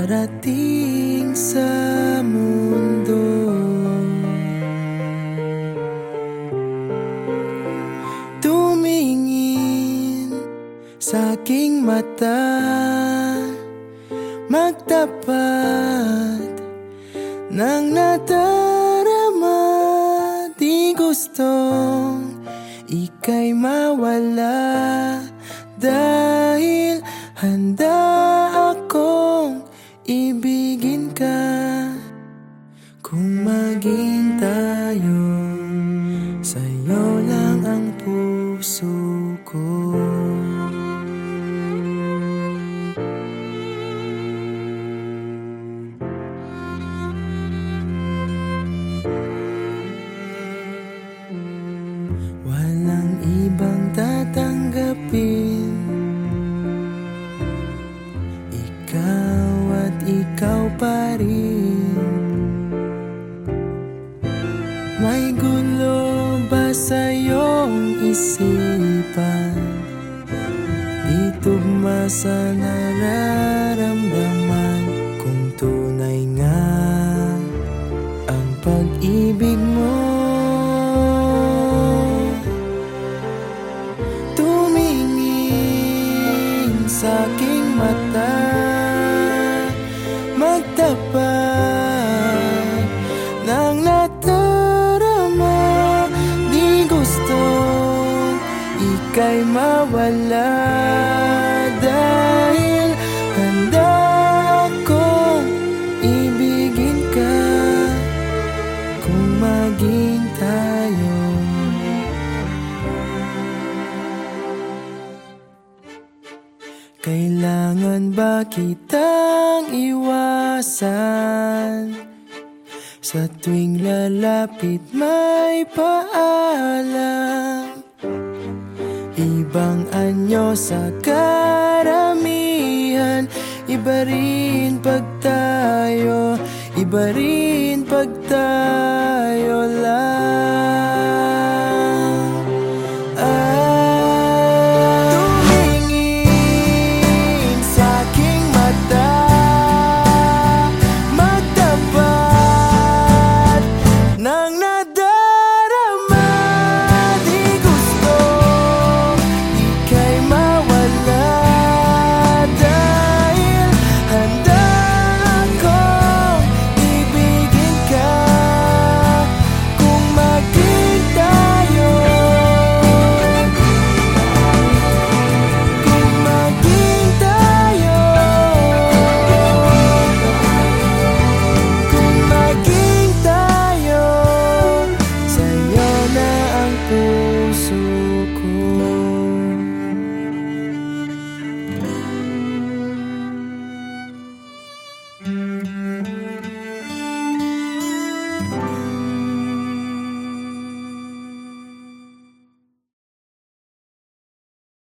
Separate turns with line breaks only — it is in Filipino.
Iparating sa mundo. Tumingin sa aking mata Magtapat ng nadarama. Di gustong ika'y mawala Dahil handa ibigin ka Kung maging tayo. Sa'yo lang ang puso ko isipan? Di tugma sa nararamdaman Kung tunay nga ang pag-ibig mo Tumingin sa aking mata ika'y mawala Dahil handa akong ibigin ka Kung maging tayo Kailangan ba kitang iwasan? Sa tuwing lalapit may paalam Ibang anyo sa karamihan. Iba rin pag tayo Iba rin pag tayo